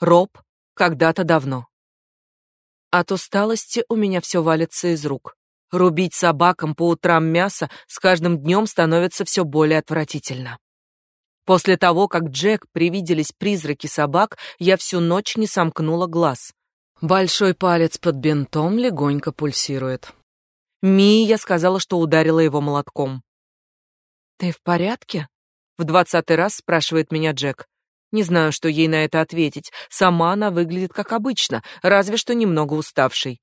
Роб когда-то давно. От усталости у меня все валится из рук. Рубить собакам по утрам мясо с каждым днем становится все более отвратительно. После того, как Джек привиделись призраки собак, я всю ночь не сомкнула глаз. Большой палец под бинтом легонько пульсирует. Мии я сказала, что ударила его молотком. «Ты в порядке?» — в двадцатый раз спрашивает меня Джек. Не знаю, что ей на это ответить. Сама она выглядит как обычно, разве что немного уставшей.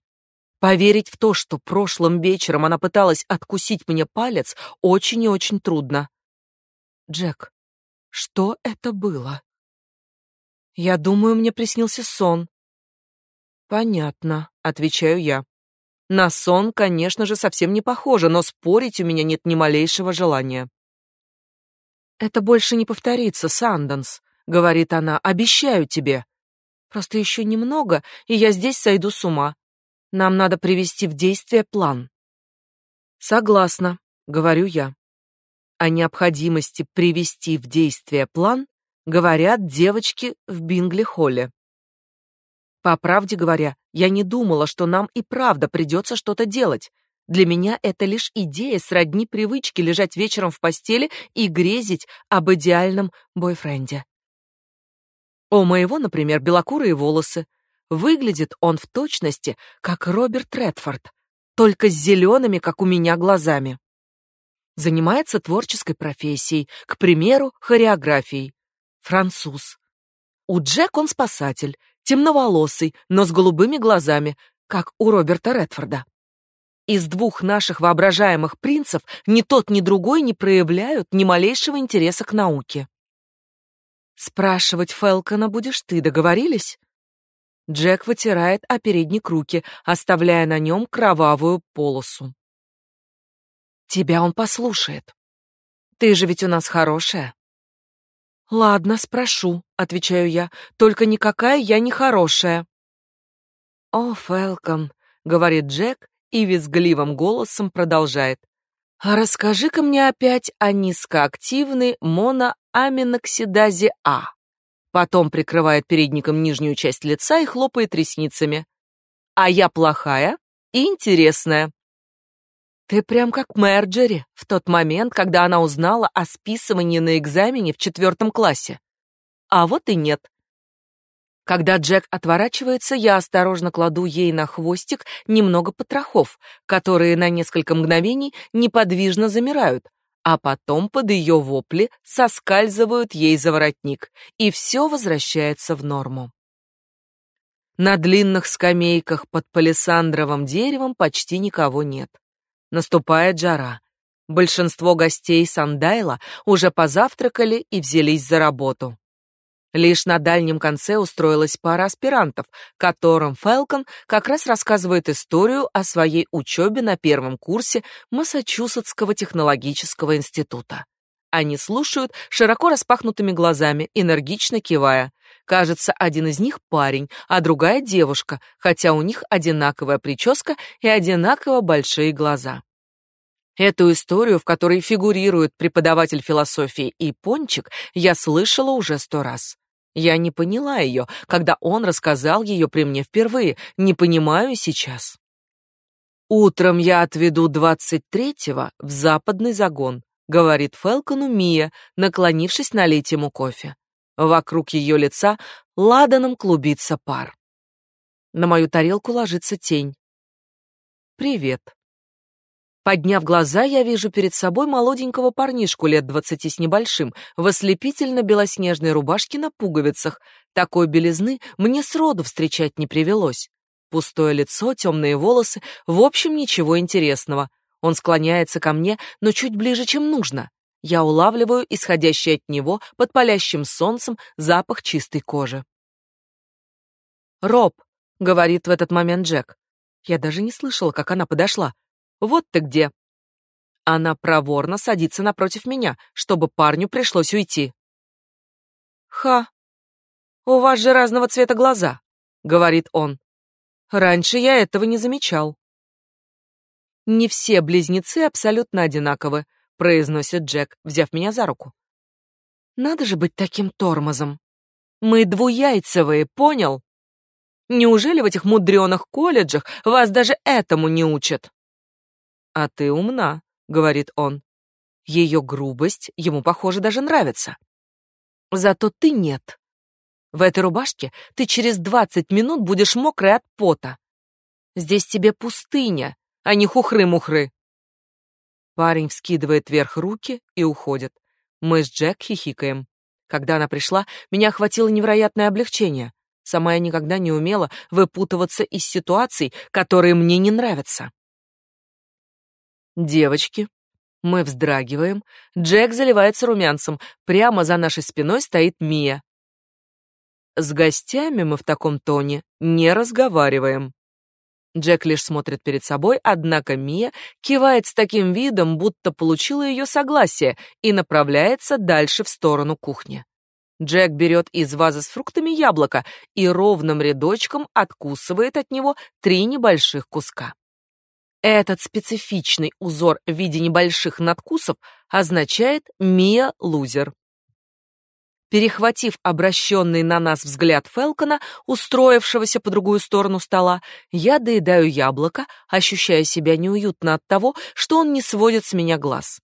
Поверить в то, что прошлым вечером она пыталась откусить мне палец, очень и очень трудно. Джек, что это было? Я думаю, мне приснился сон. Понятно, отвечаю я. На сон, конечно же, совсем не похоже, но спорить у меня нет ни малейшего желания. Это больше не повторится, Санденс, говорит она. Обещаю тебе. Просто еще немного, и я здесь сойду с ума. Нам надо привести в действие план. Согласна, говорю я. О необходимости привести в действие план говорят девочки в Бингли-холле. По правде говоря, я не думала, что нам и правда придется что-то делать. Для меня это лишь идея сродни привычке лежать вечером в постели и грезить об идеальном бойфренде. У моего, например, белокурые волосы, Выглядит он в точности, как Роберт Редфорд, только с зелеными, как у меня, глазами. Занимается творческой профессией, к примеру, хореографией. Француз. У Джек он спасатель, темноволосый, но с голубыми глазами, как у Роберта Редфорда. Из двух наших воображаемых принцев ни тот, ни другой не проявляют ни малейшего интереса к науке. Спрашивать Фелкона будешь ты, договорились? Джек вытирает о передник руки, оставляя на нем кровавую полосу. Тебя он послушает. Ты же ведь у нас хорошая. Ладно, спрошу, отвечаю я. Только никакая я не хорошая. О, Фелкон, говорит Джек и визгливым голосом продолжает. Расскажи-ка мне опять о низкоактивной моноаминоксидазе А. Потом прикрывает передником нижнюю часть лица и хлопает ресницами. А я плохая и интересная. Ты прям как Мерджери в тот момент, когда она узнала о списывании на экзамене в четвертом классе. А вот и нет. Когда Джек отворачивается, я осторожно кладу ей на хвостик немного потрохов, которые на несколько мгновений неподвижно замирают, а потом под ее вопли соскальзывают ей за воротник, и все возвращается в норму. На длинных скамейках под палисандровым деревом почти никого нет. Наступает жара. Большинство гостей Сандайла уже позавтракали и взялись за работу. Лишь на дальнем конце устроилась пара аспирантов, которым Фелкон как раз рассказывает историю о своей учебе на первом курсе Массачусетского технологического института. Они слушают широко распахнутыми глазами, энергично кивая. Кажется, один из них парень, а другая девушка, хотя у них одинаковая прическа и одинаково большие глаза. Эту историю, в которой фигурирует преподаватель философии и Пончик, я слышала уже сто раз. Я не поняла ее, когда он рассказал ее при мне впервые, не понимаю сейчас. Утром я отведу двадцать третьего в западный загон, говорит Фелкону Мия, наклонившись налить ему кофе. Вокруг ее лица ладаном клубится пар. На мою тарелку ложится тень. Привет. Подняв глаза, я вижу перед собой молоденького парнишку лет двадцати с небольшим, в ослепительно-белоснежной рубашке на пуговицах. Такой белизны мне сроду встречать не привелось. Пустое лицо, темные волосы, в общем, ничего интересного. Он склоняется ко мне, но чуть ближе, чем нужно. Я улавливаю исходящий от него под палящим солнцем запах чистой кожи. «Роб», — говорит в этот момент Джек. Я даже не слышала, как она подошла. Вот ты где. Она проворно садится напротив меня, чтобы парню пришлось уйти. Ха. У вас же разного цвета глаза, говорит он. Раньше я этого не замечал. Не все близнецы абсолютно одинаковы, произносит Джек, взяв меня за руку. Надо же быть таким тормозом. Мы двуяйцевые, понял? Неужели в этих мудреных колледжах вас даже этому не учат? А ты умна, говорит он. Ее грубость ему, похоже, даже нравится. Зато ты нет. В этой рубашке ты через двадцать минут будешь мокрый от пота. Здесь тебе пустыня, а не хухры-мухры. Парень вскидывает вверх руки и уходит. Мы с Джек хихикаем. Когда она пришла, меня охватило невероятное облегчение. Сама я никогда не умела выпутываться из ситуаций, которые мне не нравятся. Девочки, мы вздрагиваем. Джек заливается румянцем. Прямо за нашей спиной стоит Мия. С гостями мы в таком тоне не разговариваем. Джек лишь смотрит перед собой, однако Мия кивает с таким видом, будто получила ее согласие, и направляется дальше в сторону кухни. Джек берет из вазы с фруктами яблоко и ровным рядочком откусывает от него три небольших куска. Этот специфичный узор в виде небольших надкусов означает «Мия лузер». Перехватив обращенный на нас взгляд Фелкона, устроившегося по другую сторону стола, я доедаю яблоко, ощущая себя неуютно от того, что он не сводит с меня глаз.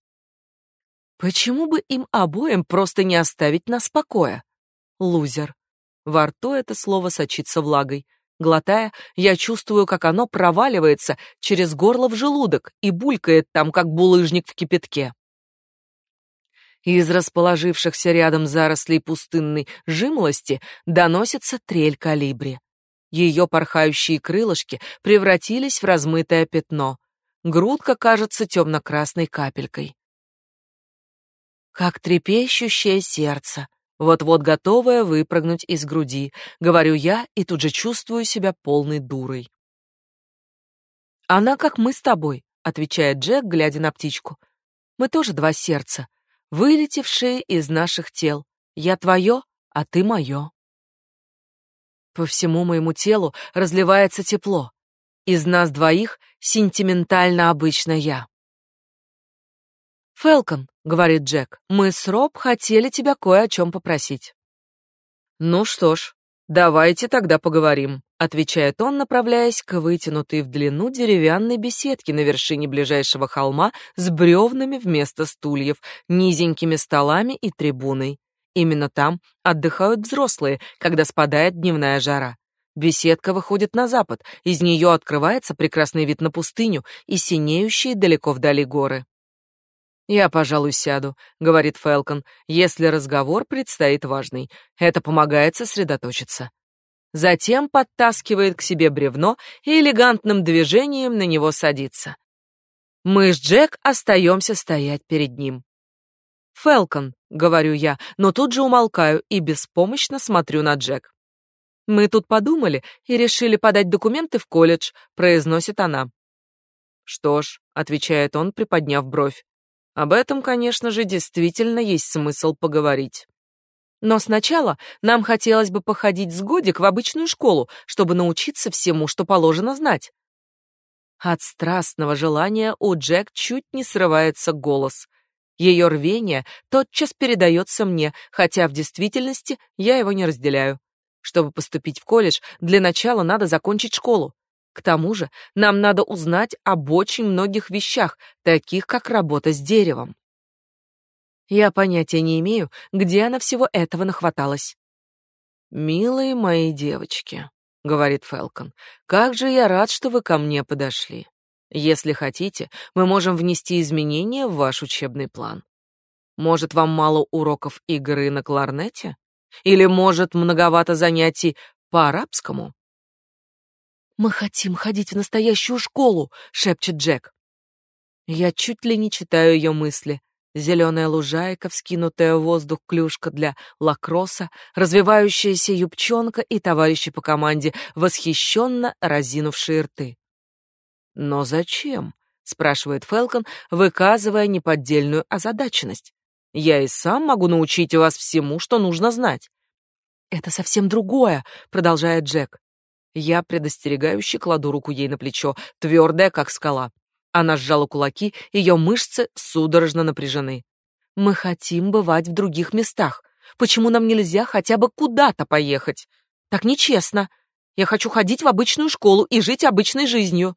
Почему бы им обоим просто не оставить нас в покое? Лузер. Во рту это слово сочится влагой. Глотая, я чувствую, как оно проваливается через горло в желудок и булькает там, как булыжник в кипятке. Из расположившихся рядом зарослей пустынной жимолости доносится трель калибри. Ее порхающие крылышки превратились в размытое пятно. Грудка кажется темно-красной капелькой. Как трепещущее сердце, вот-вот готовая выпрыгнуть из груди, говорю я и тут же чувствую себя полной дурой. Она как мы с тобой, отвечает Джек, глядя на птичку. Мы тоже два сердца, вылетевшие из наших тел. Я твое, а ты мое. По всему моему телу разливается тепло. Из нас двоих сентиментально обычно я. «Фелкон», — говорит Джек, — «мы с Роб хотели тебя кое о чем попросить». «Ну что ж, давайте тогда поговорим», — отвечает он, направляясь к вытянутой в длину деревянной беседке на вершине ближайшего холма с бревнами вместо стульев, низенькими столами и трибуной. Именно там отдыхают взрослые, когда спадает дневная жара. Беседка выходит на запад, из нее открывается прекрасный вид на пустыню и синеющие далеко вдали горы. «Я, пожалуй, сяду», — говорит Фелкон, «если разговор предстоит важный. Это помогает сосредоточиться». Затем подтаскивает к себе бревно и элегантным движением на него садится. Мы с Джек остаемся стоять перед ним. «Фелкон», — говорю я, но тут же умолкаю и беспомощно смотрю на Джек. «Мы тут подумали и решили подать документы в колледж», — произносит она. «Что ж», — отвечает он, приподняв бровь, об этом, конечно же, действительно есть смысл поговорить. Но сначала нам хотелось бы походить с годик в обычную школу, чтобы научиться всему, что положено знать. От страстного желания у Джек чуть не срывается голос. Ее рвение тотчас передается мне, хотя в действительности я его не разделяю. Чтобы поступить в колледж, для начала надо закончить школу. К тому же нам надо узнать об очень многих вещах, таких как работа с деревом. Я понятия не имею, где она всего этого нахваталась. «Милые мои девочки», — говорит Фелкон, — «как же я рад, что вы ко мне подошли. Если хотите, мы можем внести изменения в ваш учебный план. Может, вам мало уроков игры на кларнете? Или, может, многовато занятий по арабскому? «Мы хотим ходить в настоящую школу», — шепчет Джек. Я чуть ли не читаю ее мысли. Зеленая лужайка, вскинутая в воздух клюшка для лакросса, развивающаяся юбчонка и товарищи по команде, восхищенно разинувшие рты. «Но зачем?» — спрашивает Фелкон, выказывая неподдельную озадаченность. «Я и сам могу научить вас всему, что нужно знать». «Это совсем другое», — продолжает Джек. Я предостерегающе кладу руку ей на плечо, твердая, как скала. Она сжала кулаки, ее мышцы судорожно напряжены. Мы хотим бывать в других местах. Почему нам нельзя хотя бы куда-то поехать? Так нечестно. Я хочу ходить в обычную школу и жить обычной жизнью.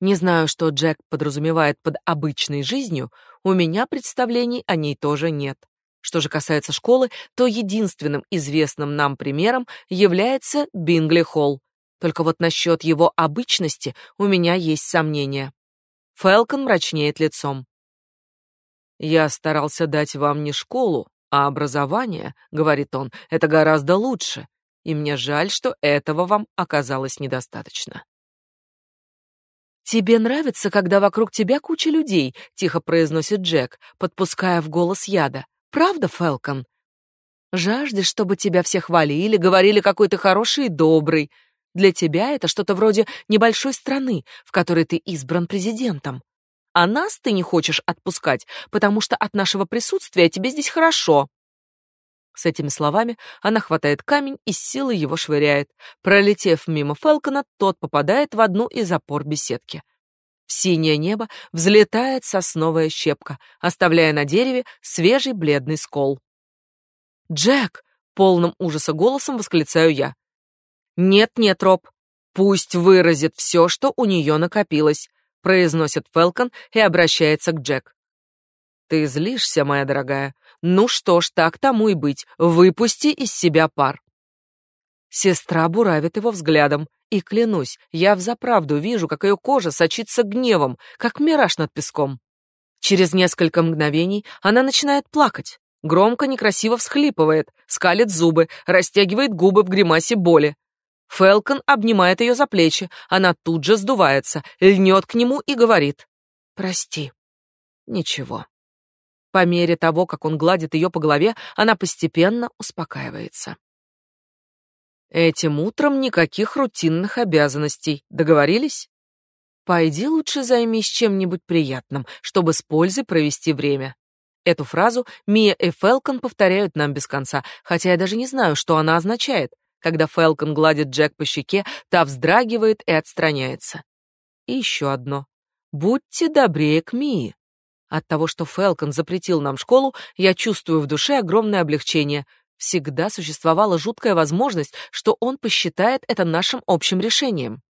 Не знаю, что Джек подразумевает под обычной жизнью, у меня представлений о ней тоже нет. Что же касается школы, то единственным известным нам примером является Бингли-Холл. Только вот насчет его обычности у меня есть сомнения. Фелкон мрачнеет лицом. «Я старался дать вам не школу, а образование», — говорит он, — «это гораздо лучше, и мне жаль, что этого вам оказалось недостаточно». «Тебе нравится, когда вокруг тебя куча людей», — тихо произносит Джек, подпуская в голос яда. «Правда, Фелкон?» «Жаждешь, чтобы тебя все хвалили, говорили, какой ты хороший и добрый. Для тебя это что-то вроде небольшой страны, в которой ты избран президентом. А нас ты не хочешь отпускать, потому что от нашего присутствия тебе здесь хорошо». С этими словами она хватает камень и с силой его швыряет. Пролетев мимо Фелкона, тот попадает в одну из опор беседки. В синее небо взлетает сосновая щепка, оставляя на дереве свежий бледный скол. «Джек!» — полным ужаса голосом восклицаю я. «Нет-нет, Роб, пусть выразит все, что у нее накопилось», — произносит Фелкон и обращается к Джек. «Ты злишься, моя дорогая. Ну что ж, так тому и быть. Выпусти из себя пар. Сестра буравит его взглядом, и клянусь, я взаправду вижу, как ее кожа сочится гневом, как мираж над песком. Через несколько мгновений она начинает плакать, громко некрасиво всхлипывает, скалит зубы, растягивает губы в гримасе боли. Фелкон обнимает ее за плечи, она тут же сдувается, льнет к нему и говорит: "Прости". Ничего. По мере того, как он гладит ее по голове, она постепенно успокаивается. Этим утром никаких рутинных обязанностей. Договорились? Пойди лучше займись чем-нибудь приятным, чтобы с пользой провести время. Эту фразу Мия и Фелкон повторяют нам без конца, хотя я даже не знаю, что она означает. Когда Фелкон гладит Джек по щеке, та вздрагивает и отстраняется. И еще одно. Будьте добрее к Мии. От того, что Фелкон запретил нам школу, я чувствую в душе огромное облегчение. Всегда существовала жуткая возможность, что он посчитает это нашим общим решением.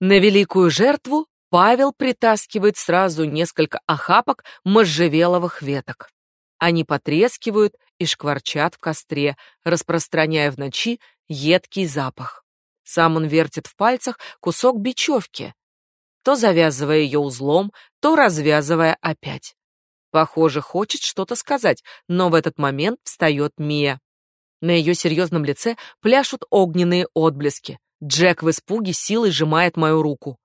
На великую жертву Павел притаскивает сразу несколько охапок можжевеловых веток. Они потрескивают и шкварчат в костре, распространяя в ночи едкий запах. Сам он вертит в пальцах кусок бечевки, то завязывая ее узлом, то развязывая опять. Похоже, хочет что-то сказать, но в этот момент встает Мия. На ее серьезном лице пляшут огненные отблески. Джек в испуге силой сжимает мою руку.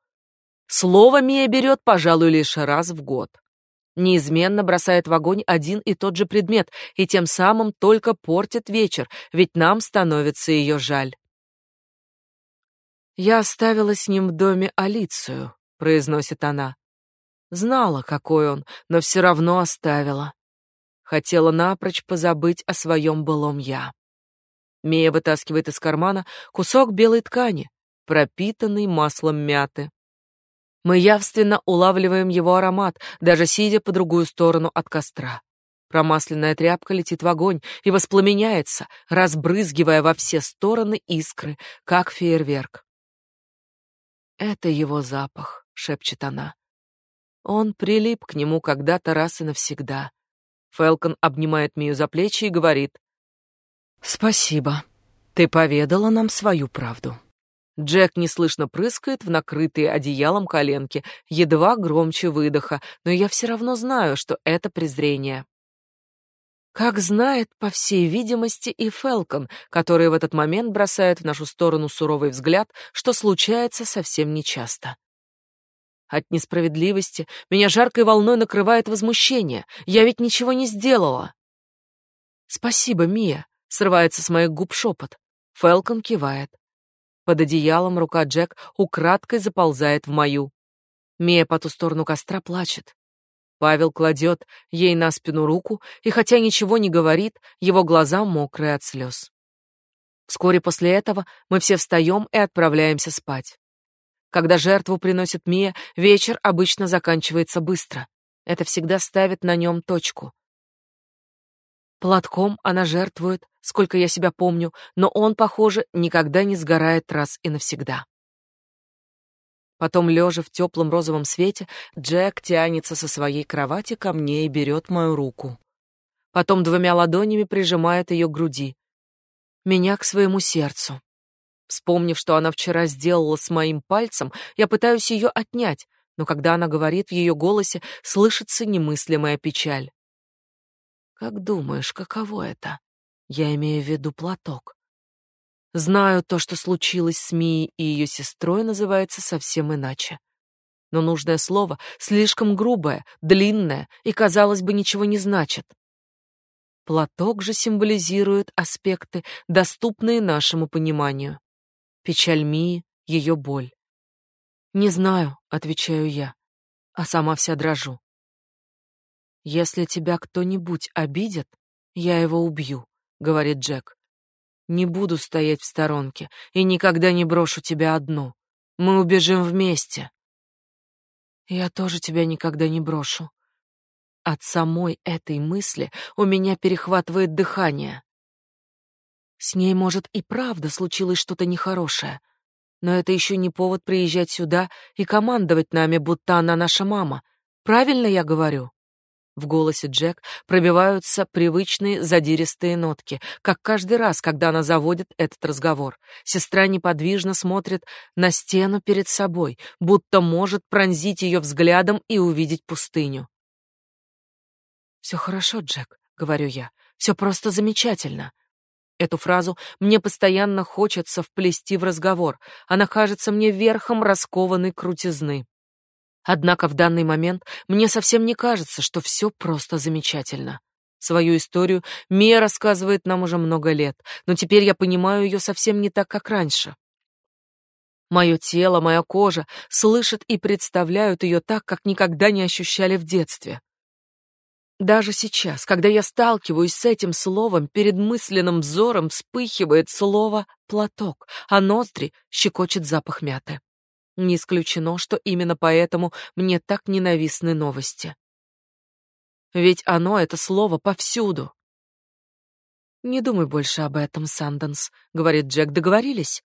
Слово Мия берет, пожалуй, лишь раз в год. Неизменно бросает в огонь один и тот же предмет, и тем самым только портит вечер, ведь нам становится ее жаль. Я оставила с ним в доме Алицию произносит она. Знала, какой он, но все равно оставила. Хотела напрочь позабыть о своем былом я. Мия вытаскивает из кармана кусок белой ткани, пропитанный маслом мяты. Мы явственно улавливаем его аромат, даже сидя по другую сторону от костра. Промасленная тряпка летит в огонь и воспламеняется, разбрызгивая во все стороны искры, как фейерверк. Это его запах шепчет она. Он прилип к нему когда-то раз и навсегда. Фелкон обнимает Мию за плечи и говорит: "Спасибо. Ты поведала нам свою правду". Джек неслышно прыскает в накрытые одеялом коленки, едва громче выдоха, но я все равно знаю, что это презрение. Как знает, по всей видимости, и Фелкон, который в этот момент бросает в нашу сторону суровый взгляд, что случается совсем нечасто. От несправедливости меня жаркой волной накрывает возмущение. Я ведь ничего не сделала. Спасибо, Мия, срывается с моих губ шепот. Фелкон кивает. Под одеялом рука Джек украдкой заползает в мою. Мия по ту сторону костра плачет. Павел кладет ей на спину руку, и хотя ничего не говорит, его глаза мокрые от слез. Вскоре после этого мы все встаем и отправляемся спать. Когда жертву приносит Мия, вечер обычно заканчивается быстро. Это всегда ставит на нем точку. Платком она жертвует, сколько я себя помню, но он, похоже, никогда не сгорает раз и навсегда. Потом, лежа в теплом розовом свете, Джек тянется со своей кровати ко мне и берет мою руку. Потом двумя ладонями прижимает ее к груди. Меня к своему сердцу. Вспомнив, что она вчера сделала с моим пальцем, я пытаюсь ее отнять, но когда она говорит, в ее голосе слышится немыслимая печаль. Как думаешь, каково это? Я имею в виду платок. Знаю, то, что случилось с Мией и ее сестрой, называется совсем иначе. Но нужное слово слишком грубое, длинное и, казалось бы, ничего не значит. Платок же символизирует аспекты, доступные нашему пониманию. Печаль Мии, ее боль. «Не знаю», — отвечаю я, а сама вся дрожу. «Если тебя кто-нибудь обидит, я его убью», — говорит Джек. «Не буду стоять в сторонке и никогда не брошу тебя одну. Мы убежим вместе». «Я тоже тебя никогда не брошу». От самой этой мысли у меня перехватывает дыхание. С ней, может, и правда случилось что-то нехорошее, но это еще не повод приезжать сюда и командовать нами, будто она наша мама. Правильно я говорю? В голосе Джек пробиваются привычные задиристые нотки, как каждый раз, когда она заводит этот разговор. Сестра неподвижно смотрит на стену перед собой, будто может пронзить ее взглядом и увидеть пустыню. «Все хорошо, Джек», — говорю я. «Все просто замечательно». Эту фразу мне постоянно хочется вплести в разговор. Она кажется мне верхом раскованной крутизны. Однако в данный момент мне совсем не кажется, что все просто замечательно. Свою историю Мия рассказывает нам уже много лет, но теперь я понимаю ее совсем не так, как раньше. Мое тело, моя кожа слышат и представляют ее так, как никогда не ощущали в детстве. Даже сейчас, когда я сталкиваюсь с этим словом, перед мысленным взором вспыхивает слово «платок», а ноздри щекочет запах мяты. Не исключено, что именно поэтому мне так ненавистны новости. Ведь оно, это слово, повсюду. «Не думай больше об этом, Санденс», — говорит Джек, — «договорились?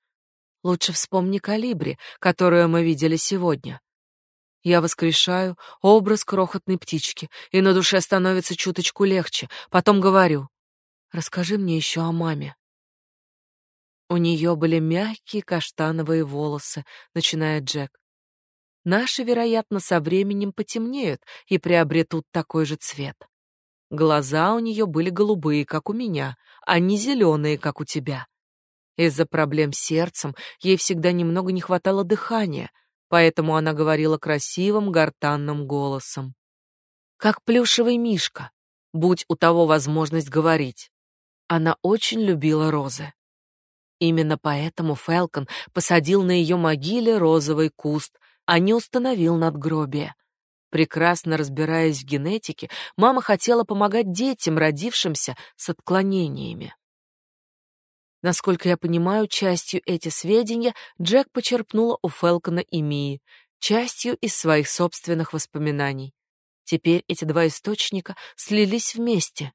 Лучше вспомни калибри, которую мы видели сегодня. Я воскрешаю образ крохотной птички, и на душе становится чуточку легче. Потом говорю: "Расскажи мне еще о маме". У нее были мягкие каштановые волосы, начинает Джек. Наши, вероятно, со временем потемнеют и приобретут такой же цвет. Глаза у нее были голубые, как у меня, а не зеленые, как у тебя. Из-за проблем с сердцем ей всегда немного не хватало дыхания — поэтому она говорила красивым гортанным голосом. Как плюшевый мишка, будь у того возможность говорить. Она очень любила розы. Именно поэтому Фелкон посадил на ее могиле розовый куст, а не установил надгробие. Прекрасно разбираясь в генетике, мама хотела помогать детям, родившимся с отклонениями. Насколько я понимаю, частью эти сведения Джек почерпнула у Фелкона и Мии, частью из своих собственных воспоминаний. Теперь эти два источника слились вместе.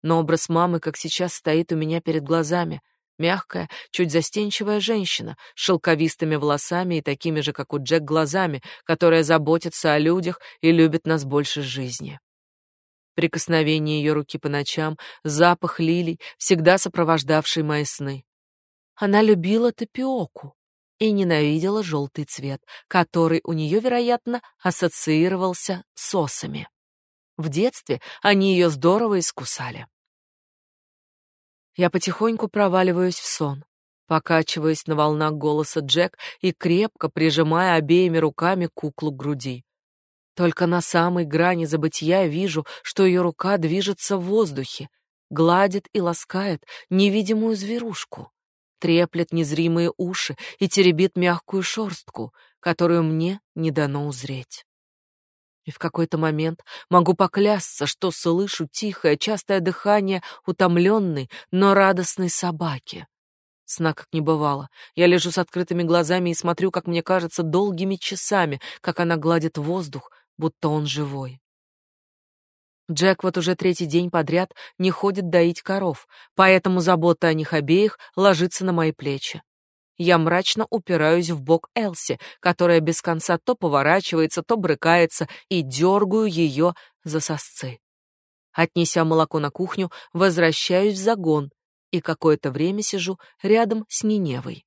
Но образ мамы, как сейчас, стоит у меня перед глазами. Мягкая, чуть застенчивая женщина с шелковистыми волосами и такими же, как у Джек, глазами, которая заботится о людях и любит нас больше жизни. Прикосновение ее руки по ночам, запах лилий, всегда сопровождавший мои сны. Она любила тапиоку и ненавидела желтый цвет, который у нее, вероятно, ассоциировался с осами. В детстве они ее здорово искусали. Я потихоньку проваливаюсь в сон, покачиваясь на волнах голоса Джек и крепко прижимая обеими руками куклу к груди. Только на самой грани забытия вижу, что ее рука движется в воздухе, гладит и ласкает невидимую зверушку, треплет незримые уши и теребит мягкую шерстку, которую мне не дано узреть. И в какой-то момент могу поклясться, что слышу тихое, частое дыхание утомленной, но радостной собаки. Сна как не бывало. Я лежу с открытыми глазами и смотрю, как мне кажется, долгими часами, как она гладит воздух, будто он живой. Джек вот уже третий день подряд не ходит доить коров, поэтому забота о них обеих ложится на мои плечи. Я мрачно упираюсь в бок Элси, которая без конца то поворачивается, то брыкается, и дергаю ее за сосцы. Отнеся молоко на кухню, возвращаюсь в загон и какое-то время сижу рядом с Ниневой.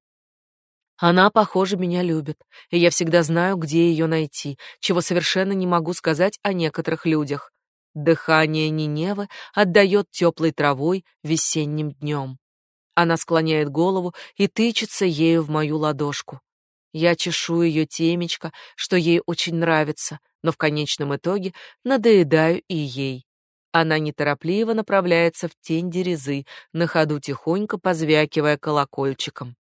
Она, похоже, меня любит, и я всегда знаю, где ее найти, чего совершенно не могу сказать о некоторых людях. Дыхание Ниневы отдает теплой травой весенним днем. Она склоняет голову и тычется ею в мою ладошку. Я чешу ее темечко, что ей очень нравится, но в конечном итоге надоедаю и ей. Она неторопливо направляется в тень дерезы, на ходу тихонько позвякивая колокольчиком.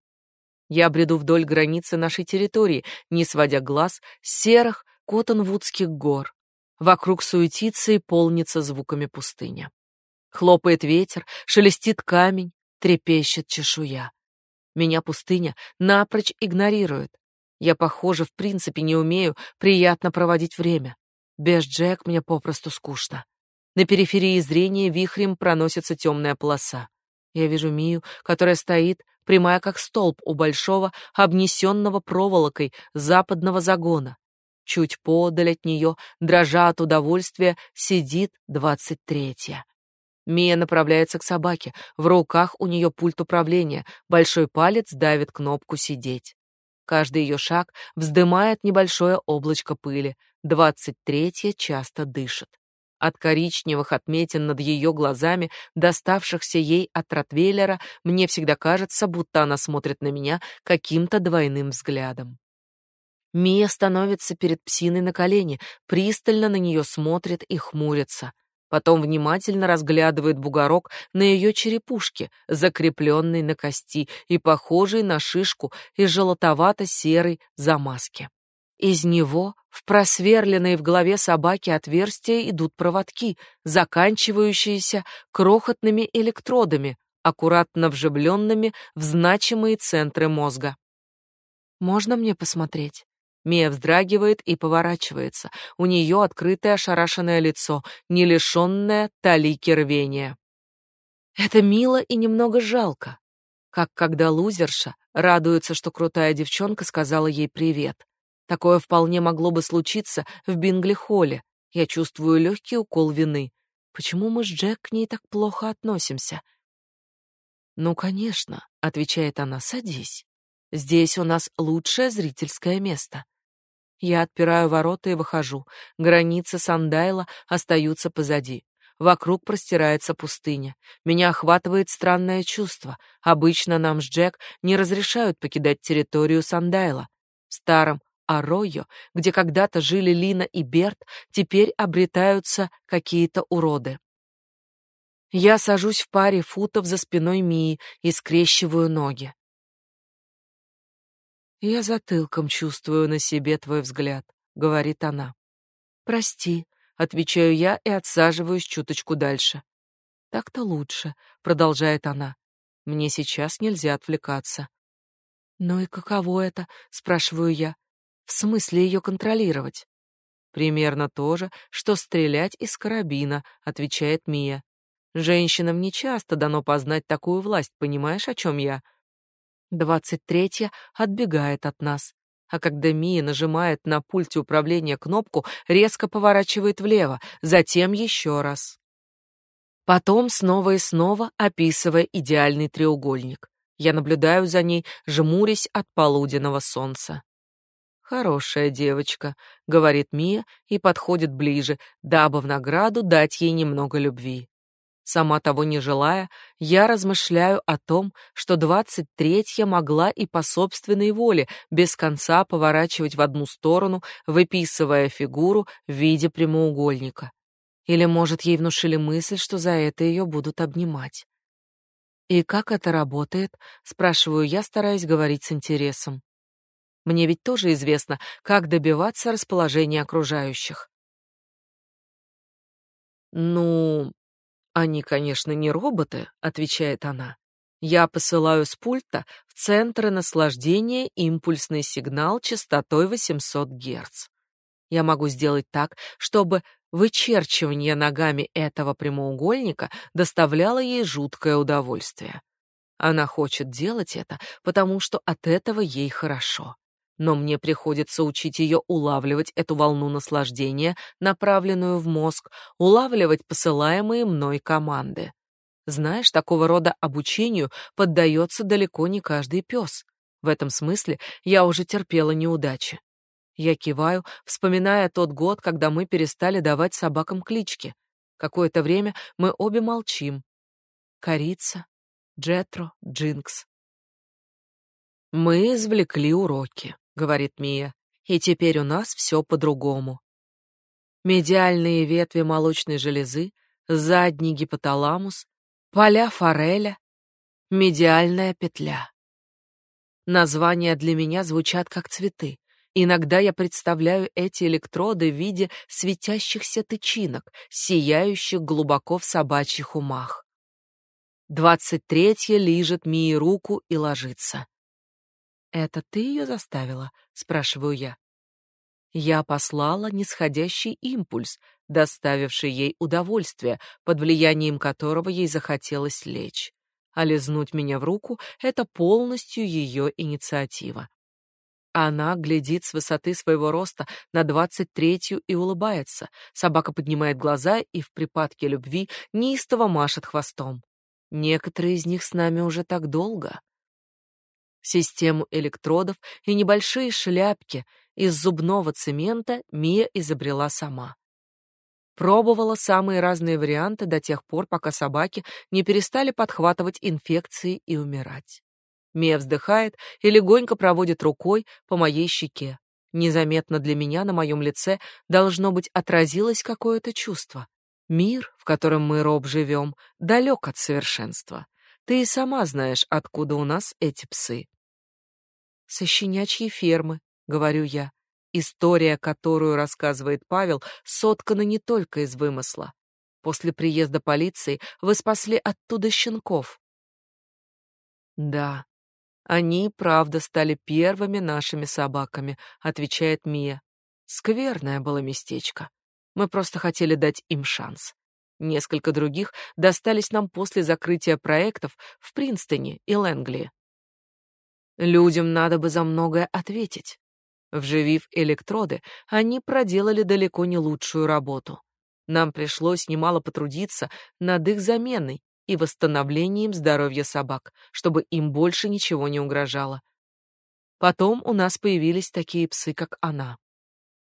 Я бреду вдоль границы нашей территории, не сводя глаз с серых Коттонвудских гор. Вокруг суетится и полнится звуками пустыня. Хлопает ветер, шелестит камень, трепещет чешуя. Меня пустыня напрочь игнорирует. Я, похоже, в принципе не умею приятно проводить время. Без Джек мне попросту скучно. На периферии зрения вихрем проносится темная полоса. Я вижу Мию, которая стоит, прямая как столб у большого, обнесенного проволокой западного загона. Чуть подаль от нее, дрожа от удовольствия, сидит двадцать третья. Мия направляется к собаке. В руках у нее пульт управления. Большой палец давит кнопку «Сидеть». Каждый ее шаг вздымает небольшое облачко пыли. Двадцать третья часто дышит. От коричневых отметин над ее глазами, доставшихся ей от Ротвейлера, мне всегда кажется, будто она смотрит на меня каким-то двойным взглядом. Мия становится перед псиной на колени, пристально на нее смотрит и хмурится. Потом внимательно разглядывает бугорок на ее черепушке, закрепленный на кости и похожий на шишку из желтовато-серой замазки. Из него в просверленные в голове собаки отверстия идут проводки, заканчивающиеся крохотными электродами, аккуратно вживленными в значимые центры мозга. «Можно мне посмотреть?» Мия вздрагивает и поворачивается. У нее открытое ошарашенное лицо, не лишенное талики рвения. Это мило и немного жалко, как когда лузерша радуется, что крутая девчонка сказала ей привет. Такое вполне могло бы случиться в Бингли-холле. Я чувствую легкий укол вины. Почему мы с Джек к ней так плохо относимся? Ну, конечно, отвечает она. Садись. Здесь у нас лучшее зрительское место. Я отпираю ворота и выхожу. Границы Сандайла остаются позади. Вокруг простирается пустыня. Меня охватывает странное чувство. Обычно нам с Джек не разрешают покидать территорию Сандайла. В старом Аройо, где когда-то жили Лина и Берт, теперь обретаются какие-то уроды. Я сажусь в паре футов за спиной Мии и скрещиваю ноги. Я затылком чувствую на себе твой взгляд, говорит она. Прости, отвечаю я и отсаживаюсь чуточку дальше. Так-то лучше, продолжает она. Мне сейчас нельзя отвлекаться. Ну и каково это, спрашиваю я. В смысле ее контролировать? Примерно то же, что стрелять из карабина, отвечает Мия. Женщинам не часто дано познать такую власть, понимаешь, о чем я? Двадцать третья отбегает от нас, а когда Мия нажимает на пульте управления кнопку, резко поворачивает влево, затем еще раз. Потом снова и снова описывая идеальный треугольник. Я наблюдаю за ней, жмурясь от полуденного солнца. Хорошая девочка, говорит Мия и подходит ближе, дабы в награду дать ей немного любви. Сама того не желая, я размышляю о том, что двадцать третья могла и по собственной воле без конца поворачивать в одну сторону, выписывая фигуру в виде прямоугольника. Или, может, ей внушили мысль, что за это ее будут обнимать. И как это работает? спрашиваю я, стараясь говорить с интересом. Мне ведь тоже известно, как добиваться расположения окружающих. Ну, они, конечно, не роботы, отвечает она. Я посылаю с пульта в центры наслаждения импульсный сигнал частотой 800 Гц. Я могу сделать так, чтобы Вычерчивание ногами этого прямоугольника доставляло ей жуткое удовольствие. Она хочет делать это, потому что от этого ей хорошо. Но мне приходится учить ее улавливать эту волну наслаждения, направленную в мозг, улавливать посылаемые мной команды. Знаешь, такого рода обучению поддается далеко не каждый пес. В этом смысле я уже терпела неудачи. Я киваю, вспоминая тот год, когда мы перестали давать собакам клички. Какое-то время мы обе молчим. Корица, Джетро, Джинкс. Мы извлекли уроки, говорит Мия, и теперь у нас все по-другому. Медиальные ветви молочной железы, задний гипоталамус, поля фореля, медиальная петля. Названия для меня звучат как цветы. Иногда я представляю эти электроды в виде светящихся тычинок, сияющих глубоко в собачьих умах. Двадцать третья лижет Мии руку и ложится. «Это ты ее заставила?» — спрашиваю я. Я послала нисходящий импульс, доставивший ей удовольствие, под влиянием которого ей захотелось лечь. А лизнуть меня в руку — это полностью ее инициатива. Она глядит с высоты своего роста на двадцать третью и улыбается. Собака поднимает глаза и в припадке любви неистово машет хвостом. Некоторые из них с нами уже так долго. Систему электродов и небольшие шляпки из зубного цемента Мия изобрела сама. Пробовала самые разные варианты до тех пор, пока собаки не перестали подхватывать инфекции и умирать. Мия вздыхает и легонько проводит рукой по моей щеке. Незаметно для меня на моем лице должно быть отразилось какое-то чувство. Мир, в котором мы, Роб, живем, далек от совершенства. Ты и сама знаешь, откуда у нас эти псы. Со щенячьей фермы, говорю я. История, которую рассказывает Павел, соткана не только из вымысла. После приезда полиции вы спасли оттуда щенков. Да, они, правда, стали первыми нашими собаками, отвечает Мия. Скверное было местечко. Мы просто хотели дать им шанс. Несколько других достались нам после закрытия проектов в Принстоне и Лэнгли. Людям надо бы за многое ответить. Вживив электроды, они проделали далеко не лучшую работу. Нам пришлось немало потрудиться над их заменой, и восстановлением здоровья собак, чтобы им больше ничего не угрожало. Потом у нас появились такие псы, как она.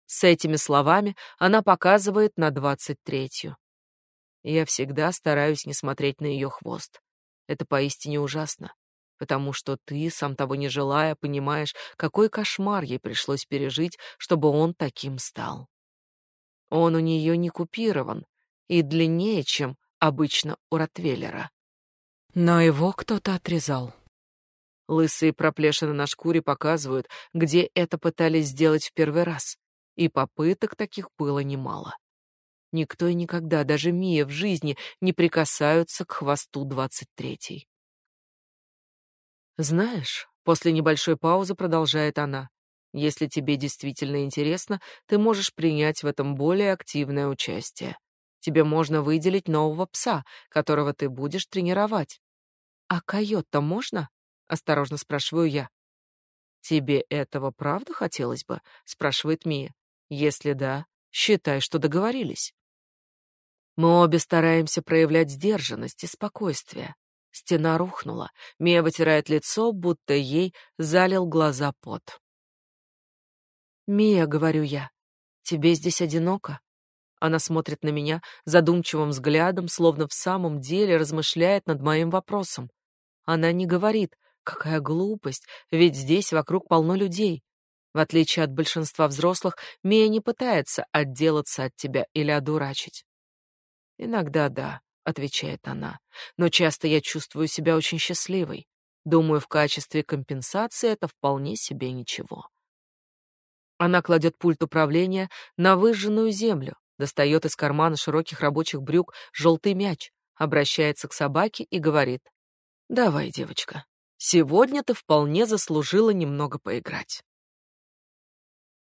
С этими словами она показывает на двадцать третью. Я всегда стараюсь не смотреть на ее хвост. Это поистине ужасно, потому что ты, сам того не желая, понимаешь, какой кошмар ей пришлось пережить, чтобы он таким стал. Он у нее не купирован и длиннее, чем обычно у Ротвейлера. Но его кто-то отрезал. Лысые проплешины на шкуре показывают, где это пытались сделать в первый раз, и попыток таких было немало. Никто и никогда, даже Мия в жизни, не прикасаются к хвосту двадцать третий. Знаешь, после небольшой паузы продолжает она, если тебе действительно интересно, ты можешь принять в этом более активное участие. Тебе можно выделить нового пса, которого ты будешь тренировать. А койот-то можно? Осторожно спрашиваю я. Тебе этого правда хотелось бы? Спрашивает Мия. Если да, считай, что договорились. Мы обе стараемся проявлять сдержанность и спокойствие. Стена рухнула. Мия вытирает лицо, будто ей залил глаза пот. «Мия», — говорю я, — «тебе здесь одиноко?» Она смотрит на меня задумчивым взглядом, словно в самом деле размышляет над моим вопросом. Она не говорит «какая глупость, ведь здесь вокруг полно людей». В отличие от большинства взрослых, Мия не пытается отделаться от тебя или одурачить. «Иногда да», — отвечает она, «но часто я чувствую себя очень счастливой. Думаю, в качестве компенсации это вполне себе ничего». Она кладет пульт управления на выжженную землю, достает из кармана широких рабочих брюк желтый мяч, обращается к собаке и говорит: "Давай, девочка. Сегодня ты вполне заслужила немного поиграть".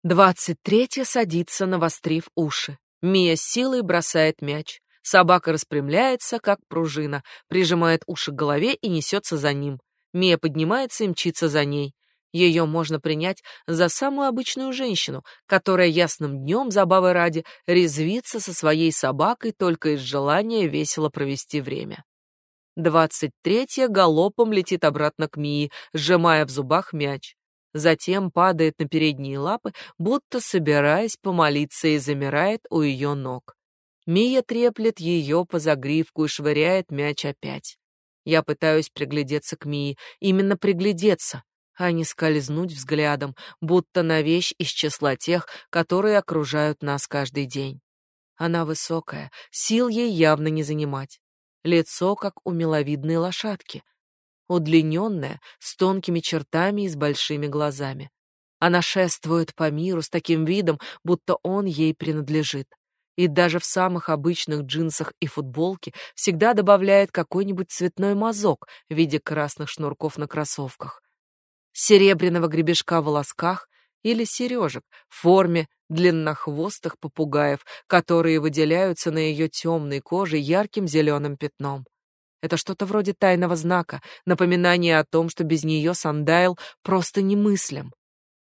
Двадцать третья садится, навострив уши. Мия силой бросает мяч. Собака распрямляется, как пружина, прижимает уши к голове и несется за ним. Мия поднимается и мчится за ней. Ее можно принять за самую обычную женщину, которая ясным днем, забавы ради, резвится со своей собакой только из желания весело провести время. Двадцать третья галопом летит обратно к Мии, сжимая в зубах мяч. Затем падает на передние лапы, будто собираясь помолиться и замирает у ее ног. Мия треплет ее по загривку и швыряет мяч опять. Я пытаюсь приглядеться к Мии, именно приглядеться, а не скользнуть взглядом, будто на вещь из числа тех, которые окружают нас каждый день. Она высокая, сил ей явно не занимать. Лицо, как у миловидной лошадки, удлиненное, с тонкими чертами и с большими глазами. Она шествует по миру с таким видом, будто он ей принадлежит. И даже в самых обычных джинсах и футболке всегда добавляет какой-нибудь цветной мазок в виде красных шнурков на кроссовках серебряного гребешка в волосках или сережек в форме длиннохвостых попугаев, которые выделяются на ее темной коже ярким зеленым пятном. Это что-то вроде тайного знака, напоминание о том, что без нее Сандайл просто немыслим.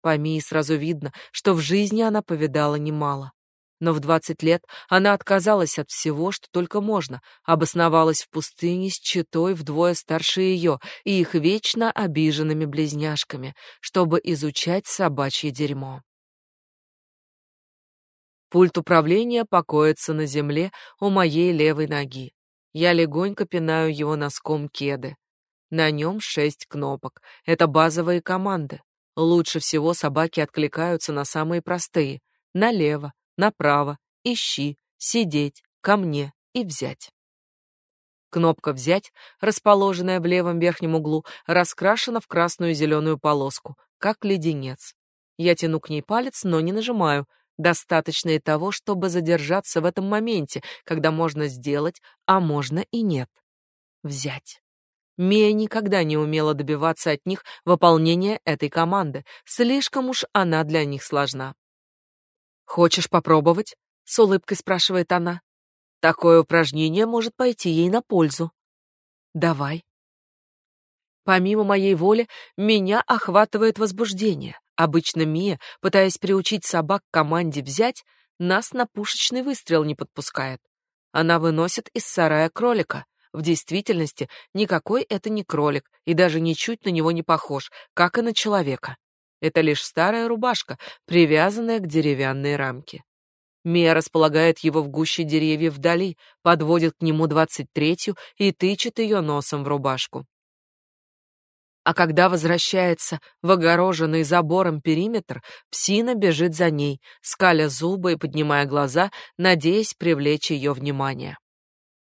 По Мии сразу видно, что в жизни она повидала немало но в двадцать лет она отказалась от всего, что только можно, обосновалась в пустыне с четой вдвое старше ее и их вечно обиженными близняшками, чтобы изучать собачье дерьмо. Пульт управления покоится на земле у моей левой ноги. Я легонько пинаю его носком кеды. На нем шесть кнопок. Это базовые команды. Лучше всего собаки откликаются на самые простые. Налево, направо, ищи, сидеть, ко мне и взять. Кнопка «Взять», расположенная в левом верхнем углу, раскрашена в красную и зеленую полоску, как леденец. Я тяну к ней палец, но не нажимаю. Достаточно и того, чтобы задержаться в этом моменте, когда можно сделать, а можно и нет. Взять. Мия никогда не умела добиваться от них выполнения этой команды, слишком уж она для них сложна. Хочешь попробовать? с улыбкой спрашивает она. Такое упражнение может пойти ей на пользу. Давай. Помимо моей воли, меня охватывает возбуждение. Обычно Мия, пытаясь приучить собак к команде взять, нас на пушечный выстрел не подпускает. Она выносит из сарая кролика. В действительности никакой это не кролик и даже ничуть на него не похож, как и на человека. Это лишь старая рубашка, привязанная к деревянной рамке. Мия располагает его в гуще деревьев вдали, подводит к нему двадцать третью и тычет ее носом в рубашку. А когда возвращается в огороженный забором периметр, псина бежит за ней, скаля зубы и поднимая глаза, надеясь привлечь ее внимание.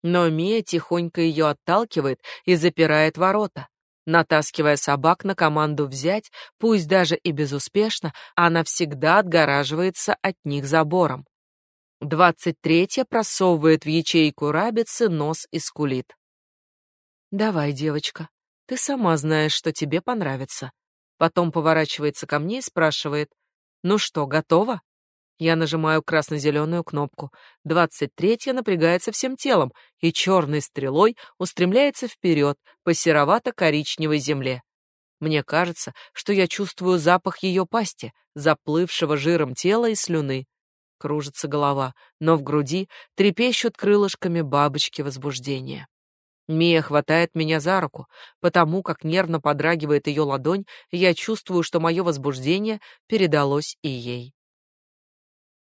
Но Мия тихонько ее отталкивает и запирает ворота. Натаскивая собак на команду взять, пусть даже и безуспешно, она всегда отгораживается от них забором. Двадцать третья просовывает в ячейку рабицы нос и скулит. «Давай, девочка, ты сама знаешь, что тебе понравится». Потом поворачивается ко мне и спрашивает, «Ну что, готова?» Я нажимаю красно-зеленую кнопку. Двадцать третья напрягается всем телом и черной стрелой устремляется вперед по серовато-коричневой земле. Мне кажется, что я чувствую запах ее пасти, заплывшего жиром тела и слюны. Кружится голова, но в груди трепещут крылышками бабочки возбуждения. Мия хватает меня за руку, потому как нервно подрагивает ее ладонь, я чувствую, что мое возбуждение передалось и ей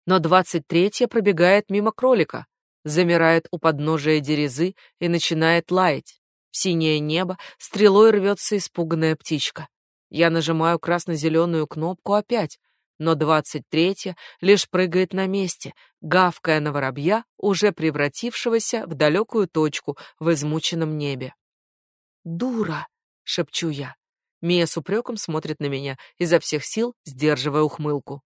но двадцать третья пробегает мимо кролика, замирает у подножия дерезы и начинает лаять. В синее небо стрелой рвется испуганная птичка. Я нажимаю красно-зеленую кнопку опять, но двадцать третья лишь прыгает на месте, гавкая на воробья, уже превратившегося в далекую точку в измученном небе. «Дура!» — шепчу я. Мия с упреком смотрит на меня, изо всех сил сдерживая ухмылку.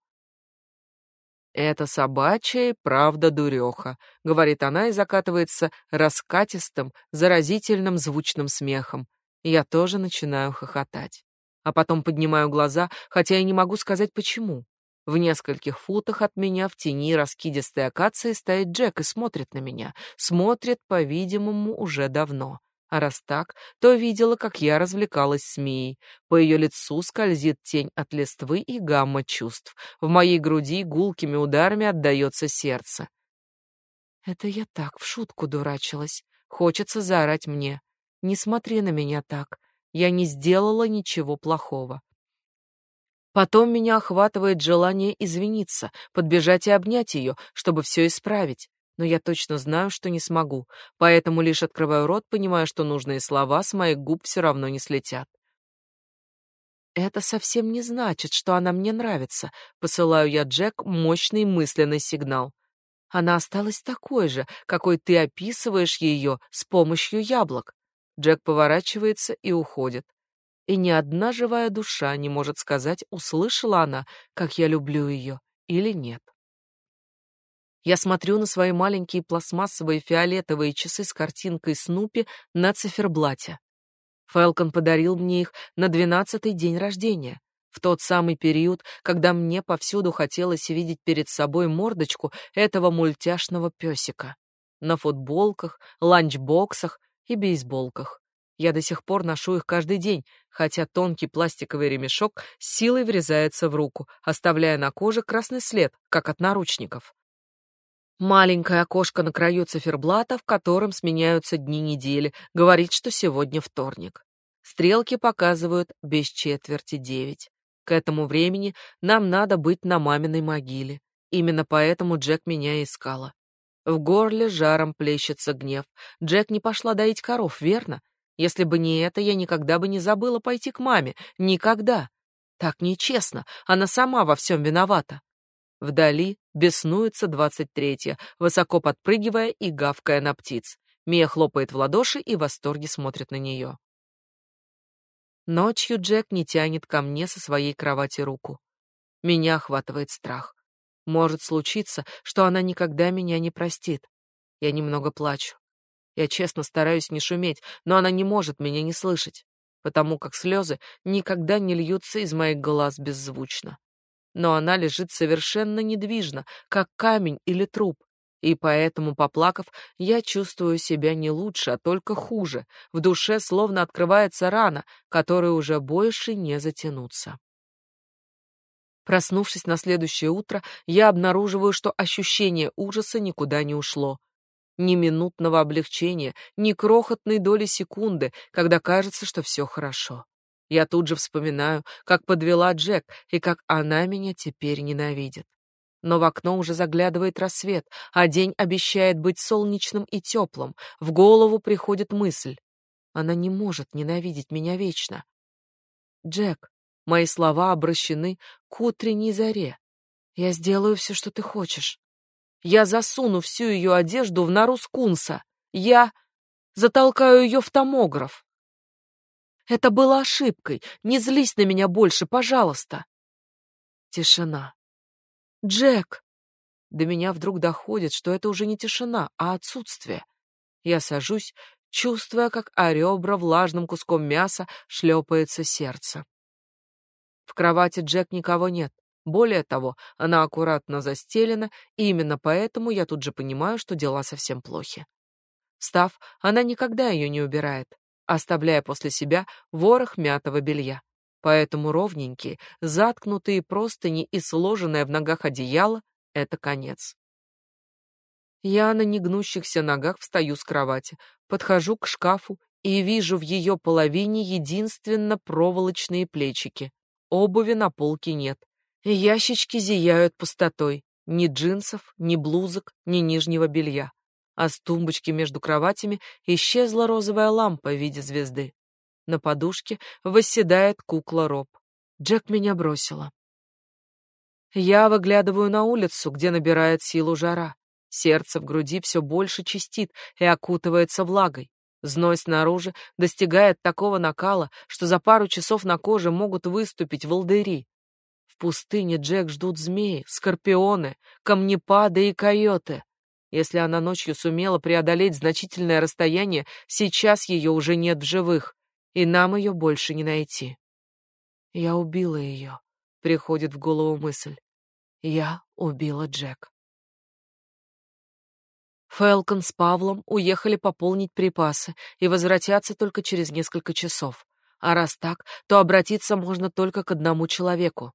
«Это собачья правда дуреха», — говорит она и закатывается раскатистым, заразительным звучным смехом. Я тоже начинаю хохотать. А потом поднимаю глаза, хотя и не могу сказать почему. В нескольких футах от меня в тени раскидистой акации стоит Джек и смотрит на меня. Смотрит, по-видимому, уже давно. А раз так, то видела, как я развлекалась с Мией. По ее лицу скользит тень от листвы и гамма чувств. В моей груди гулкими ударами отдается сердце. Это я так в шутку дурачилась. Хочется заорать мне. Не смотри на меня так. Я не сделала ничего плохого. Потом меня охватывает желание извиниться, подбежать и обнять ее, чтобы все исправить. Но я точно знаю, что не смогу, поэтому лишь открываю рот, понимая, что нужные слова с моих губ все равно не слетят. Это совсем не значит, что она мне нравится. Посылаю я Джек мощный мысленный сигнал. Она осталась такой же, какой ты описываешь ее с помощью яблок. Джек поворачивается и уходит и ни одна живая душа не может сказать, услышала она, как я люблю ее или нет. Я смотрю на свои маленькие пластмассовые фиолетовые часы с картинкой Снупи на циферблате. Фелкон подарил мне их на двенадцатый день рождения, в тот самый период, когда мне повсюду хотелось видеть перед собой мордочку этого мультяшного песика. На футболках, ланчбоксах и бейсболках. Я до сих пор ношу их каждый день, хотя тонкий пластиковый ремешок силой врезается в руку, оставляя на коже красный след, как от наручников. Маленькое окошко на краю циферблата, в котором сменяются дни недели, говорит, что сегодня вторник. Стрелки показывают без четверти девять. К этому времени нам надо быть на маминой могиле. Именно поэтому Джек меня искала. В горле жаром плещется гнев. Джек не пошла доить коров, верно? Если бы не это, я никогда бы не забыла пойти к маме. Никогда. Так нечестно. Она сама во всем виновата. Вдали беснуется двадцать третья, высоко подпрыгивая и гавкая на птиц. Мия хлопает в ладоши и в восторге смотрит на нее. Ночью Джек не тянет ко мне со своей кровати руку. Меня охватывает страх. Может случиться, что она никогда меня не простит. Я немного плачу. Я честно стараюсь не шуметь, но она не может меня не слышать, потому как слезы никогда не льются из моих глаз беззвучно. Но она лежит совершенно недвижно, как камень или труп, и поэтому, поплакав, я чувствую себя не лучше, а только хуже. В душе словно открывается рана, которой уже больше не затянуться. Проснувшись на следующее утро, я обнаруживаю, что ощущение ужаса никуда не ушло ни минутного облегчения, ни крохотной доли секунды, когда кажется, что все хорошо. Я тут же вспоминаю, как подвела Джек и как она меня теперь ненавидит. Но в окно уже заглядывает рассвет, а день обещает быть солнечным и теплым. В голову приходит мысль. Она не может ненавидеть меня вечно. Джек, мои слова обращены к утренней заре. Я сделаю все, что ты хочешь. Я засуну всю ее одежду в нору скунса. Я затолкаю ее в томограф. Это было ошибкой. Не злись на меня больше, пожалуйста. Тишина. Джек. До меня вдруг доходит, что это уже не тишина, а отсутствие. Я сажусь, чувствуя, как о ребра влажным куском мяса шлепается сердце. В кровати Джек никого нет. Более того, она аккуратно застелена, и именно поэтому я тут же понимаю, что дела совсем плохи. Встав, она никогда ее не убирает, оставляя после себя ворох мятого белья. Поэтому ровненькие, заткнутые простыни и сложенное в ногах одеяло — это конец. Я на негнущихся ногах встаю с кровати, подхожу к шкафу и вижу в ее половине единственно проволочные плечики. Обуви на полке нет. Ящички зияют пустотой. Ни джинсов, ни блузок, ни нижнего белья. А с тумбочки между кроватями исчезла розовая лампа в виде звезды. На подушке восседает кукла Роб. Джек меня бросила. Я выглядываю на улицу, где набирает силу жара. Сердце в груди все больше чистит и окутывается влагой. Зной снаружи достигает такого накала, что за пару часов на коже могут выступить волдыри пустыне Джек ждут змеи, скорпионы, камнепады и койоты. Если она ночью сумела преодолеть значительное расстояние, сейчас ее уже нет в живых, и нам ее больше не найти. Я убила ее, приходит в голову мысль. Я убила Джек. Фелкон с Павлом уехали пополнить припасы и возвратятся только через несколько часов. А раз так, то обратиться можно только к одному человеку.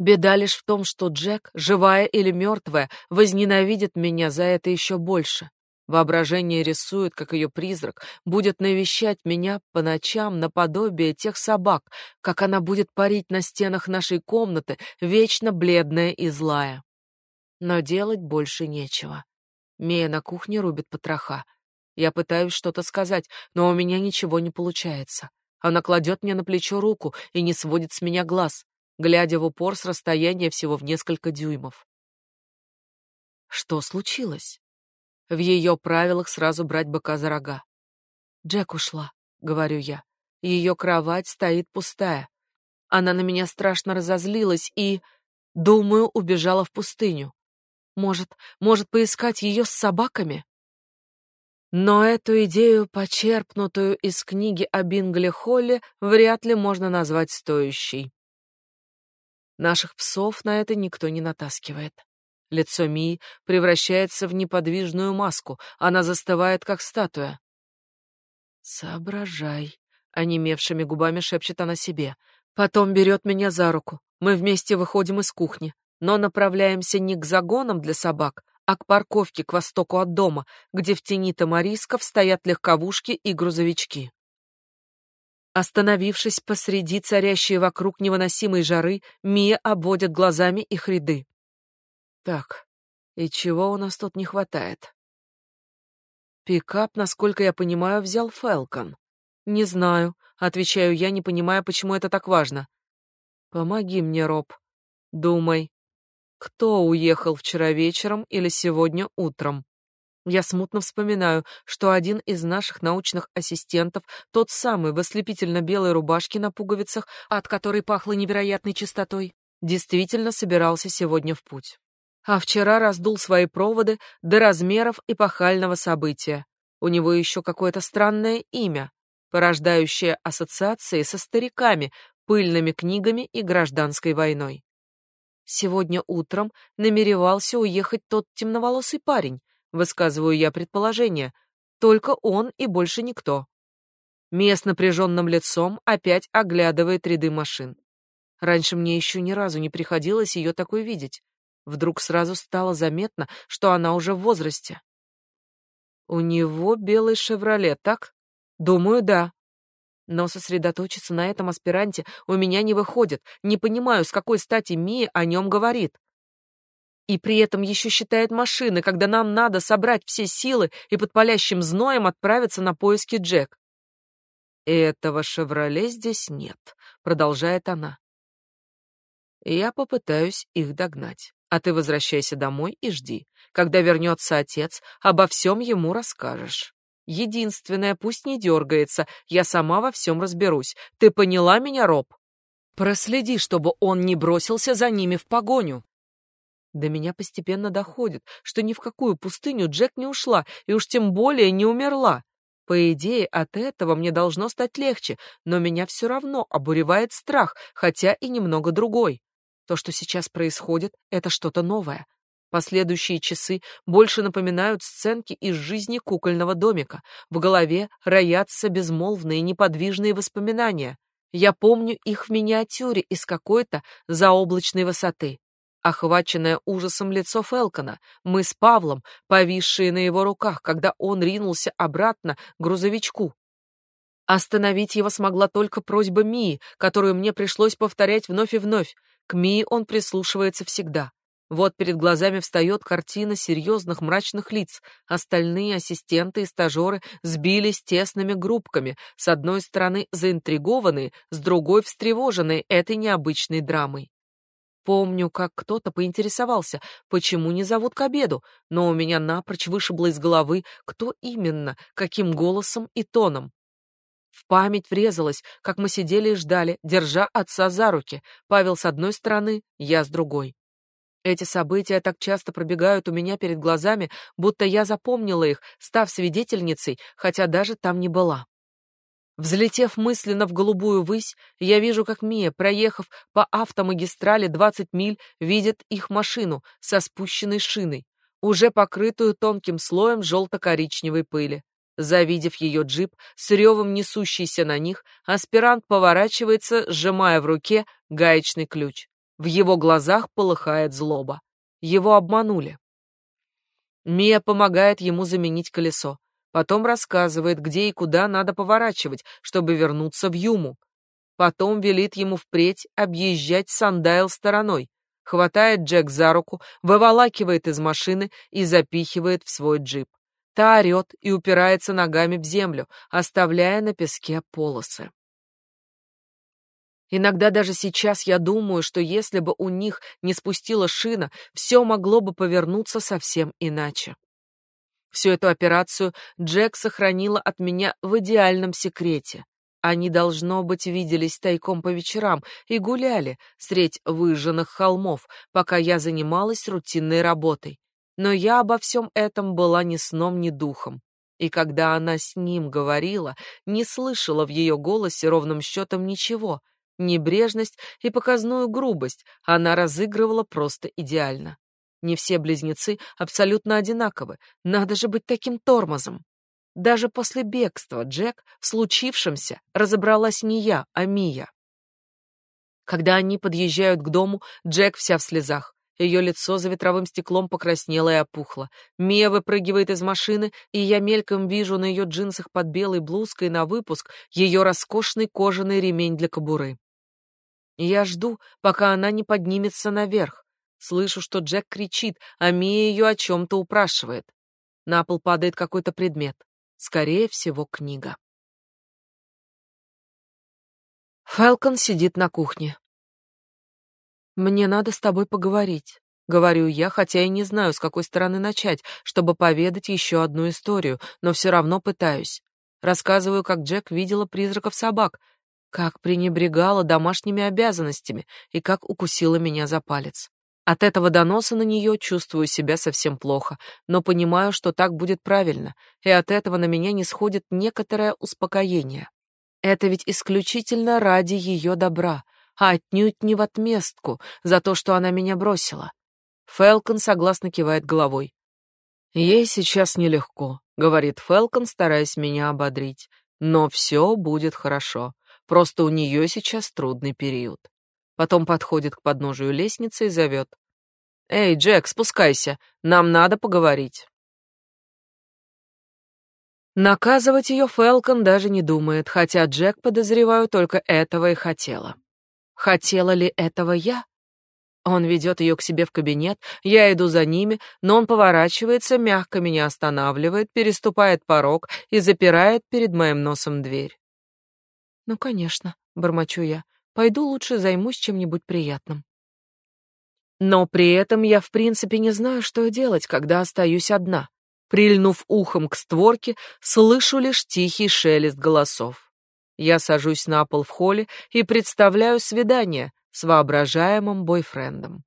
Беда лишь в том, что Джек, живая или мертвая, возненавидит меня за это еще больше. Воображение рисует, как ее призрак будет навещать меня по ночам наподобие тех собак, как она будет парить на стенах нашей комнаты, вечно бледная и злая. Но делать больше нечего. Мия на кухне рубит потроха. Я пытаюсь что-то сказать, но у меня ничего не получается. Она кладет мне на плечо руку и не сводит с меня глаз глядя в упор с расстояния всего в несколько дюймов. Что случилось? В ее правилах сразу брать быка за рога. Джек ушла, говорю я. Ее кровать стоит пустая. Она на меня страшно разозлилась и, думаю, убежала в пустыню. Может, может поискать ее с собаками? Но эту идею, почерпнутую из книги о Бингле Холле, вряд ли можно назвать стоящей. Наших псов на это никто не натаскивает. Лицо Мии превращается в неподвижную маску, она застывает, как статуя. «Соображай», — онемевшими губами шепчет она себе. Потом берет меня за руку. Мы вместе выходим из кухни, но направляемся не к загонам для собак, а к парковке к востоку от дома, где в тени тамарисков стоят легковушки и грузовички. Остановившись посреди царящей вокруг невыносимой жары, Мия обводит глазами их ряды. Так, и чего у нас тут не хватает? Пикап, насколько я понимаю, взял Фелкон. Не знаю, отвечаю я, не понимая, почему это так важно. Помоги мне, Роб. Думай, кто уехал вчера вечером или сегодня утром? Я смутно вспоминаю, что один из наших научных ассистентов, тот самый в ослепительно белой рубашке на пуговицах, от которой пахло невероятной чистотой, действительно собирался сегодня в путь. А вчера раздул свои проводы до размеров эпохального события. У него еще какое-то странное имя, порождающее ассоциации со стариками, пыльными книгами и гражданской войной. Сегодня утром намеревался уехать тот темноволосый парень, Высказываю я предположение. Только он и больше никто. С напряженным лицом опять оглядывает ряды машин. Раньше мне еще ни разу не приходилось ее такой видеть. Вдруг сразу стало заметно, что она уже в возрасте. У него белый «Шевроле», так? Думаю, да. Но сосредоточиться на этом аспиранте у меня не выходит. Не понимаю, с какой стати Мия о нем говорит и при этом еще считает машины, когда нам надо собрать все силы и под палящим зноем отправиться на поиски Джек. «Этого «Шевроле» здесь нет», — продолжает она. «Я попытаюсь их догнать, а ты возвращайся домой и жди. Когда вернется отец, обо всем ему расскажешь. Единственное, пусть не дергается, я сама во всем разберусь. Ты поняла меня, Роб? Проследи, чтобы он не бросился за ними в погоню. До меня постепенно доходит, что ни в какую пустыню Джек не ушла и уж тем более не умерла. По идее, от этого мне должно стать легче, но меня все равно обуревает страх, хотя и немного другой. То, что сейчас происходит, это что-то новое. Последующие часы больше напоминают сценки из жизни кукольного домика. В голове роятся безмолвные неподвижные воспоминания. Я помню их в миниатюре из какой-то заоблачной высоты. Охваченное ужасом лицо Фелкона, мы с Павлом, повисшие на его руках, когда он ринулся обратно к грузовичку. Остановить его смогла только просьба Мии, которую мне пришлось повторять вновь и вновь. К Мии он прислушивается всегда. Вот перед глазами встает картина серьезных мрачных лиц. Остальные ассистенты и стажеры сбились тесными группками, с одной стороны заинтригованные, с другой встревоженные этой необычной драмой. Помню, как кто-то поинтересовался, почему не зовут к обеду, но у меня напрочь вышибло из головы, кто именно, каким голосом и тоном. В память врезалось, как мы сидели и ждали, держа отца за руки, Павел с одной стороны, я с другой. Эти события так часто пробегают у меня перед глазами, будто я запомнила их, став свидетельницей, хотя даже там не была. Взлетев мысленно в голубую высь, я вижу, как Мия, проехав по автомагистрали 20 миль, видит их машину со спущенной шиной, уже покрытую тонким слоем желто-коричневой пыли. Завидев ее джип, с ревом несущийся на них, аспирант поворачивается, сжимая в руке гаечный ключ. В его глазах полыхает злоба. Его обманули. Мия помогает ему заменить колесо. Потом рассказывает, где и куда надо поворачивать, чтобы вернуться в Юму. Потом велит ему впредь объезжать Сандайл стороной. Хватает Джек за руку, выволакивает из машины и запихивает в свой джип. Та орет и упирается ногами в землю, оставляя на песке полосы. Иногда даже сейчас я думаю, что если бы у них не спустила шина, все могло бы повернуться совсем иначе. Всю эту операцию Джек сохранила от меня в идеальном секрете. Они, должно быть, виделись тайком по вечерам и гуляли средь выжженных холмов, пока я занималась рутинной работой. Но я обо всем этом была ни сном, ни духом. И когда она с ним говорила, не слышала в ее голосе ровным счетом ничего. Небрежность и показную грубость она разыгрывала просто идеально. Не все близнецы абсолютно одинаковы. Надо же быть таким тормозом. Даже после бегства Джек в случившемся разобралась не я, а Мия. Когда они подъезжают к дому, Джек вся в слезах. Ее лицо за ветровым стеклом покраснело и опухло. Мия выпрыгивает из машины, и я мельком вижу на ее джинсах под белой блузкой на выпуск ее роскошный кожаный ремень для кобуры. Я жду, пока она не поднимется наверх, Слышу, что Джек кричит, а Мия ее о чем-то упрашивает. На пол падает какой-то предмет. Скорее всего, книга. Фелкон сидит на кухне. «Мне надо с тобой поговорить», — говорю я, хотя и не знаю, с какой стороны начать, чтобы поведать еще одну историю, но все равно пытаюсь. Рассказываю, как Джек видела призраков собак, как пренебрегала домашними обязанностями и как укусила меня за палец. От этого доноса на нее чувствую себя совсем плохо, но понимаю, что так будет правильно, и от этого на меня не сходит некоторое успокоение. Это ведь исключительно ради ее добра, а отнюдь не в отместку за то, что она меня бросила. Фелкон согласно кивает головой. Ей сейчас нелегко, говорит Фелкон, стараясь меня ободрить. Но все будет хорошо. Просто у нее сейчас трудный период. Потом подходит к подножию лестницы и зовет. «Эй, Джек, спускайся, нам надо поговорить». Наказывать ее Фелкон даже не думает, хотя Джек, подозреваю, только этого и хотела. Хотела ли этого я? Он ведет ее к себе в кабинет, я иду за ними, но он поворачивается, мягко меня останавливает, переступает порог и запирает перед моим носом дверь. «Ну, конечно», — бормочу я, Пойду лучше займусь чем-нибудь приятным. Но при этом я в принципе не знаю, что делать, когда остаюсь одна. Прильнув ухом к створке, слышу лишь тихий шелест голосов. Я сажусь на пол в холле и представляю свидание с воображаемым бойфрендом.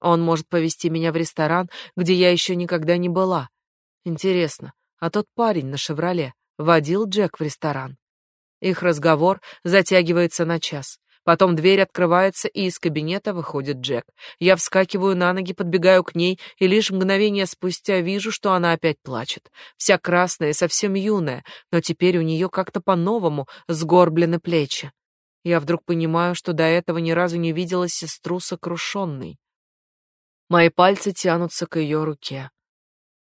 Он может повести меня в ресторан, где я еще никогда не была. Интересно, а тот парень на «Шевроле» водил Джек в ресторан? Их разговор затягивается на час. Потом дверь открывается, и из кабинета выходит Джек. Я вскакиваю на ноги, подбегаю к ней, и лишь мгновение спустя вижу, что она опять плачет. Вся красная совсем юная, но теперь у нее как-то по-новому сгорблены плечи. Я вдруг понимаю, что до этого ни разу не видела сестру сокрушенной. Мои пальцы тянутся к ее руке.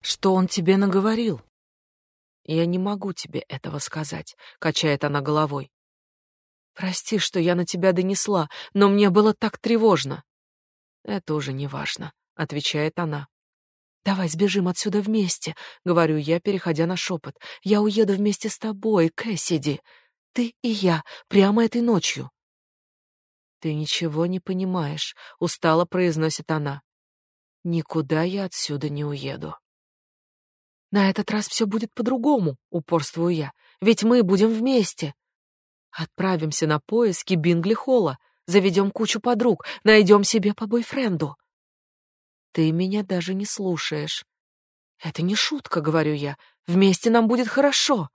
«Что он тебе наговорил?» Я не могу тебе этого сказать, качает она головой. Прости, что я на тебя донесла, но мне было так тревожно. Это уже не важно, отвечает она. Давай сбежим отсюда вместе, говорю я, переходя на шепот. Я уеду вместе с тобой, Кэссиди. Ты и я, прямо этой ночью. Ты ничего не понимаешь, устало произносит она. Никуда я отсюда не уеду. На этот раз все будет по-другому, упорствую я. Ведь мы будем вместе. Отправимся на поиски Бингли Холла, заведем кучу подруг, найдем себе по бойфренду. Ты меня даже не слушаешь. Это не шутка, говорю я. Вместе нам будет хорошо.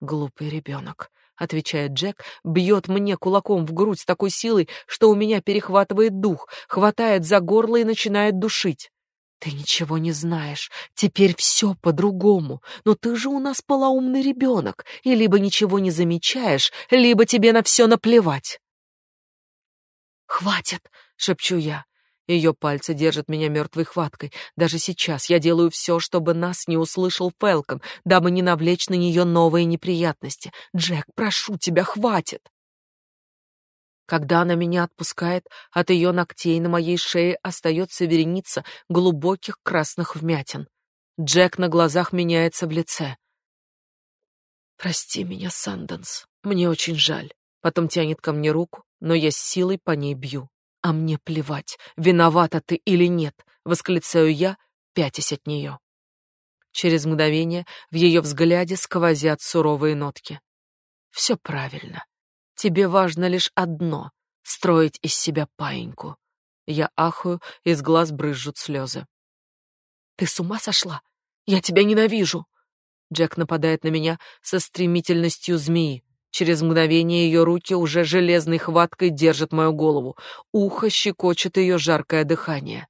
Глупый ребенок, отвечает Джек, бьет мне кулаком в грудь с такой силой, что у меня перехватывает дух, хватает за горло и начинает душить. Ты ничего не знаешь. Теперь все по-другому. Но ты же у нас полоумный ребенок, и либо ничего не замечаешь, либо тебе на все наплевать. Хватит, шепчу я. Ее пальцы держат меня мертвой хваткой. Даже сейчас я делаю все, чтобы нас не услышал Фелкон, дабы не навлечь на нее новые неприятности. Джек, прошу тебя, хватит. Когда она меня отпускает, от ее ногтей на моей шее остается вереница глубоких красных вмятин. Джек на глазах меняется в лице. Прости меня, Санденс. Мне очень жаль. Потом тянет ко мне руку, но я с силой по ней бью. А мне плевать, виновата ты или нет, восклицаю я, пятясь от нее. Через мгновение в ее взгляде сквозят суровые нотки. Все правильно. Тебе важно лишь одно — строить из себя паиньку. Я ахаю, из глаз брызжут слезы. Ты с ума сошла? Я тебя ненавижу. Джек нападает на меня со стремительностью змеи. Через мгновение ее руки уже железной хваткой держат мою голову. Ухо щекочет ее жаркое дыхание.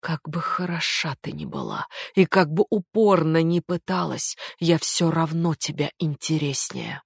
Как бы хороша ты ни была, и как бы упорно ни пыталась, я все равно тебя интереснее.